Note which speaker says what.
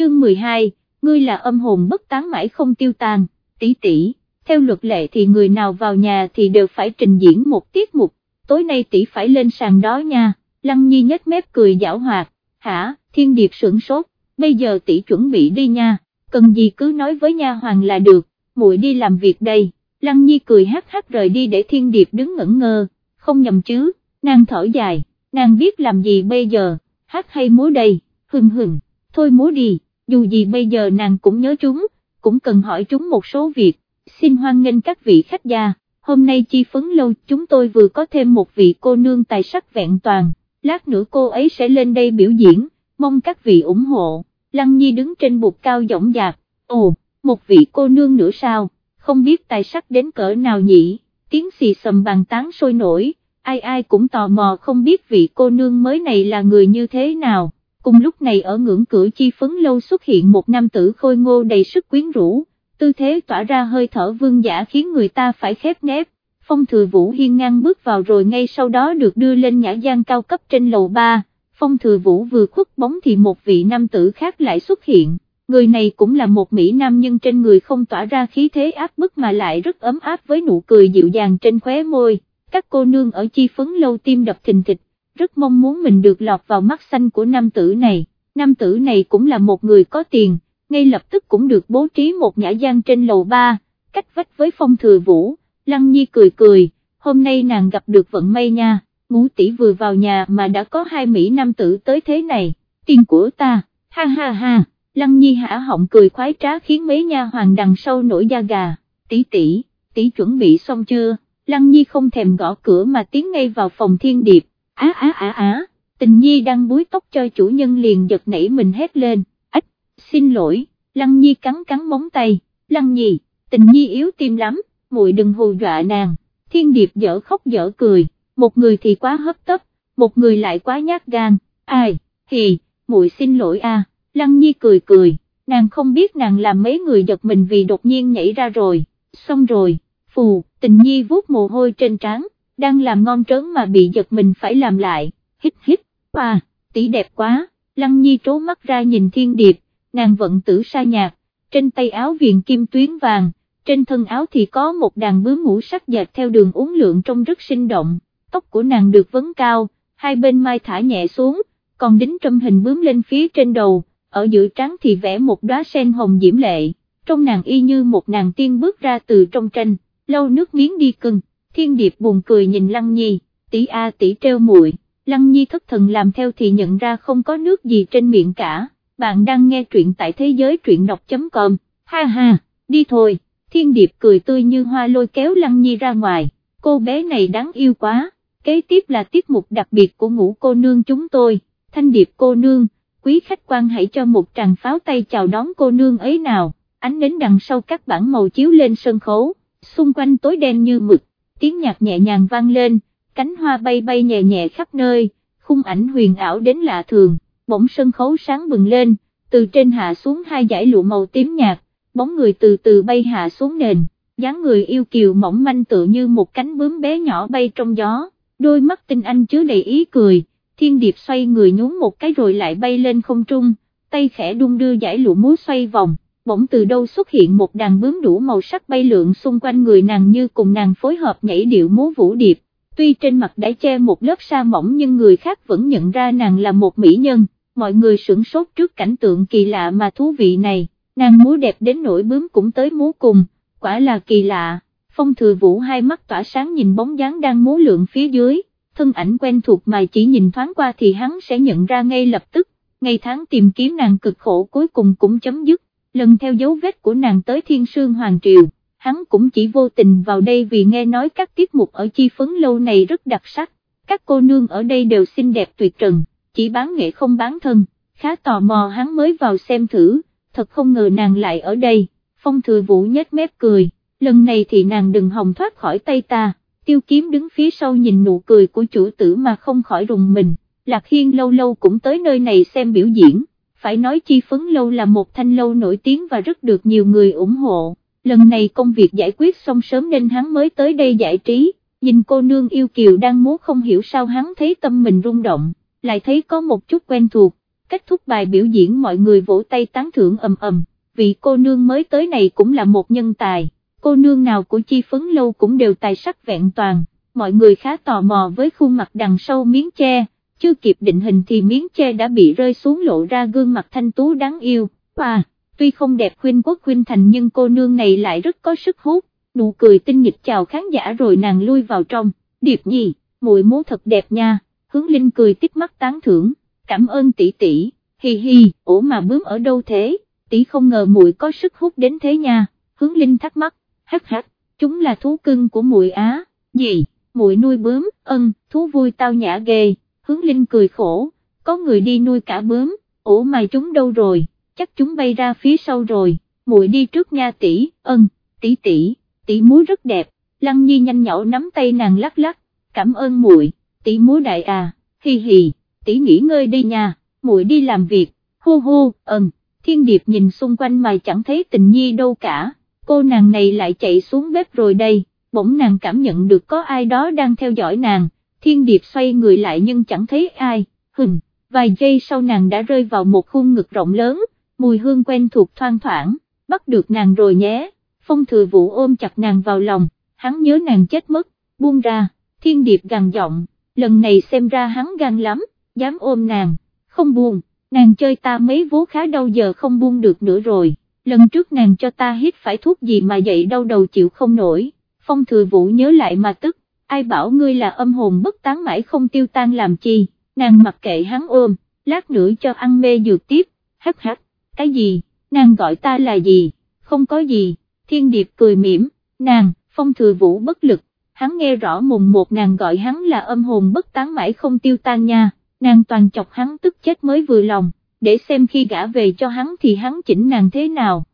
Speaker 1: chương 12, ngươi là âm hồn bất tán mãi không tiêu tan, tỷ tỷ, theo luật lệ thì người nào vào nhà thì đều phải trình diễn một tiết mục, tối nay tỷ phải lên sàn đó nha, Lăng Nhi nhếch mép cười giảo hoạt, hả, thiên điệp sửng sốt, bây giờ tỷ chuẩn bị đi nha, cần gì cứ nói với nha hoàng là được, muội đi làm việc đây, Lăng Nhi cười hát hát rời đi để thiên điệp đứng ngẩn ngơ, không nhầm chứ, nàng thở dài, nàng biết làm gì bây giờ, hát hay múa đây, hừng hừng, thôi múa đi, dù gì bây giờ nàng cũng nhớ chúng, cũng cần hỏi chúng một số việc, xin hoan nghênh các vị khách gia, hôm nay chi phấn lâu chúng tôi vừa có thêm một vị cô nương tài sắc vẹn toàn, lát nữa cô ấy sẽ lên đây biểu diễn, mong các vị ủng hộ, Lăng Nhi đứng trên bục cao giọng dạc, ồ, một vị cô nương nữa sao, không biết tài sắc đến cỡ nào nhỉ, tiếng xì sầm bàn tán sôi nổi, ai ai cũng tò mò không biết vị cô nương mới này là người như thế nào. Cùng lúc này ở ngưỡng cửa chi phấn lâu xuất hiện một nam tử khôi ngô đầy sức quyến rũ, tư thế tỏa ra hơi thở vương giả khiến người ta phải khép nép. Phong thừa vũ hiên ngang bước vào rồi ngay sau đó được đưa lên nhã gian cao cấp trên lầu 3, phong thừa vũ vừa khuất bóng thì một vị nam tử khác lại xuất hiện, người này cũng là một Mỹ nam nhưng trên người không tỏa ra khí thế áp bức mà lại rất ấm áp với nụ cười dịu dàng trên khóe môi, các cô nương ở chi phấn lâu tim đập thình thịch, rất mong muốn mình được lọt vào mắt xanh của nam tử này, nam tử này cũng là một người có tiền, ngay lập tức cũng được bố trí một nhã gian trên lầu ba, cách vách với phong thừa vũ, lăng nhi cười cười, hôm nay nàng gặp được vận may nha, ngũ tỷ vừa vào nhà mà đã có hai Mỹ nam tử tới thế này, tiền của ta, ha ha ha, lăng nhi hả họng cười khoái trá khiến mấy nha hoàng đằng sau nổi da gà, tỷ tỷ, tỷ chuẩn bị xong chưa, lăng nhi không thèm gõ cửa mà tiến ngay vào phòng thiên điệp, á á á á, tình nhi đang búi tóc cho chủ nhân liền giật nảy mình hét lên, ách, xin lỗi, lăng nhi cắn cắn móng tay, lăng nhi, tình nhi yếu tim lắm, muội đừng hù dọa nàng, thiên điệp dở khóc dở cười, một người thì quá hấp tấp, một người lại quá nhát gan, ai, hì, muội xin lỗi a. lăng nhi cười cười, nàng không biết nàng làm mấy người giật mình vì đột nhiên nhảy ra rồi, xong rồi, phù, tình nhi vuốt mồ hôi trên trán đang làm ngon trớn mà bị giật mình phải làm lại, hít hít, à, tỷ đẹp quá, lăng nhi trố mắt ra nhìn thiên điệp, nàng vận tử sa nhạc, trên tay áo viền kim tuyến vàng, trên thân áo thì có một đàn bướm ngũ sắc dệt theo đường uốn lượn trông rất sinh động, tóc của nàng được vấn cao, hai bên mai thả nhẹ xuống, còn đính trâm hình bướm lên phía trên đầu, ở giữa trắng thì vẽ một đóa sen hồng diễm lệ, trong nàng y như một nàng tiên bước ra từ trong tranh, lâu nước miếng đi cưng thiên điệp buồn cười nhìn lăng nhi, tỷ a tỷ treo muội. lăng nhi thất thần làm theo thì nhận ra không có nước gì trên miệng cả, bạn đang nghe truyện tại thế giới truyện đọc.com, ha ha, đi thôi, thiên điệp cười tươi như hoa lôi kéo lăng nhi ra ngoài, cô bé này đáng yêu quá, kế tiếp là tiết mục đặc biệt của ngũ cô nương chúng tôi, thanh điệp cô nương, quý khách quan hãy cho một tràng pháo tay chào đón cô nương ấy nào, ánh nến đằng sau các bảng màu chiếu lên sân khấu, xung quanh tối đen như mực tiếng nhạc nhẹ nhàng vang lên, cánh hoa bay bay nhẹ nhẹ khắp nơi, khung ảnh huyền ảo đến lạ thường, bỗng sân khấu sáng bừng lên, từ trên hạ xuống hai dải lụa màu tím nhạt, bóng người từ từ bay hạ xuống nền, dáng người yêu kiều mỏng manh tựa như một cánh bướm bé nhỏ bay trong gió, đôi mắt tinh anh chứa đầy ý cười, thiên điệp xoay người nhún một cái rồi lại bay lên không trung, tay khẽ đung đưa dải lụa múa xoay vòng bỗng từ đâu xuất hiện một đàn bướm đủ màu sắc bay lượn xung quanh người nàng như cùng nàng phối hợp nhảy điệu múa vũ điệp, tuy trên mặt đã che một lớp sa mỏng nhưng người khác vẫn nhận ra nàng là một mỹ nhân, mọi người sửng sốt trước cảnh tượng kỳ lạ mà thú vị này, nàng múa đẹp đến nỗi bướm cũng tới múa cùng, quả là kỳ lạ, phong thừa vũ hai mắt tỏa sáng nhìn bóng dáng đang múa lượn phía dưới, thân ảnh quen thuộc mà chỉ nhìn thoáng qua thì hắn sẽ nhận ra ngay lập tức, ngày tháng tìm kiếm nàng cực khổ cuối cùng cũng chấm dứt lần theo dấu vết của nàng tới thiên sương hoàng triều, hắn cũng chỉ vô tình vào đây vì nghe nói các tiết mục ở chi phấn lâu này rất đặc sắc, các cô nương ở đây đều xinh đẹp tuyệt trần, chỉ bán nghệ không bán thân, khá tò mò hắn mới vào xem thử, thật không ngờ nàng lại ở đây, phong thừa vũ nhếch mép cười, lần này thì nàng đừng hòng thoát khỏi tay ta, tiêu kiếm đứng phía sau nhìn nụ cười của chủ tử mà không khỏi rùng mình, Lạc Hiên lâu lâu cũng tới nơi này xem biểu diễn phải nói chi phấn lâu là một thanh lâu nổi tiếng và rất được nhiều người ủng hộ, lần này công việc giải quyết xong sớm nên hắn mới tới đây giải trí, nhìn cô nương yêu kiều đang múa không hiểu sao hắn thấy tâm mình rung động, lại thấy có một chút quen thuộc, kết thúc bài biểu diễn mọi người vỗ tay tán thưởng ầm ầm, vị cô nương mới tới này cũng là một nhân tài, cô nương nào của chi phấn lâu cũng đều tài sắc vẹn toàn, mọi người khá tò mò với khuôn mặt đằng sau miếng che, chưa kịp định hình thì miếng che đã bị rơi xuống lộ ra gương mặt thanh tú đáng yêu, à, tuy không đẹp khuyên quốc khuyên thành nhưng cô nương này lại rất có sức hút, nụ cười tinh nghịch chào khán giả rồi nàng lui vào trong, điệp nhi, muội múa thật đẹp nha, hướng linh cười tích mắt tán thưởng, cảm ơn tỷ tỷ, hi hi, ủa mà bướm ở đâu thế, tỷ không ngờ muội có sức hút đến thế nha, hướng linh thắc mắc, hắc hắc, chúng là thú cưng của muội á, gì, muội nuôi bướm, ân, thú vui tao nhã ghê, hướng linh cười khổ, có người đi nuôi cả bướm, ổ mày chúng đâu rồi, chắc chúng bay ra phía sau rồi, muội đi trước nha tỷ, ân, tỷ tỷ, tỷ múa rất đẹp, lăng nhi nhanh nhậu nắm tay nàng lắc lắc, cảm ơn muội, tỷ múa đại à, hi hi, tỷ nghỉ ngơi đi nha, muội đi làm việc, hu hu, ân, thiên điệp nhìn xung quanh mà chẳng thấy tình nhi đâu cả, cô nàng này lại chạy xuống bếp rồi đây, bỗng nàng cảm nhận được có ai đó đang theo dõi nàng, thiên điệp xoay người lại nhưng chẳng thấy ai, hừng, vài giây sau nàng đã rơi vào một khuôn ngực rộng lớn, mùi hương quen thuộc thoang thoảng, bắt được nàng rồi nhé, phong thừa vũ ôm chặt nàng vào lòng, hắn nhớ nàng chết mất, buông ra, thiên điệp gằn giọng, lần này xem ra hắn gan lắm, dám ôm nàng, không buông, nàng chơi ta mấy vố khá đau giờ không buông được nữa rồi, lần trước nàng cho ta hít phải thuốc gì mà dậy đau đầu chịu không nổi, phong thừa vũ nhớ lại mà tức, ai bảo ngươi là âm hồn bất tán mãi không tiêu tan làm chi, nàng mặc kệ hắn ôm, lát nữa cho ăn mê dược tiếp, hắc hắc, cái gì, nàng gọi ta là gì, không có gì, thiên điệp cười mỉm, nàng, phong thừa vũ bất lực, hắn nghe rõ mùng một nàng gọi hắn là âm hồn bất tán mãi không tiêu tan nha, nàng toàn chọc hắn tức chết mới vừa lòng, để xem khi gã về cho hắn thì hắn chỉnh nàng thế nào.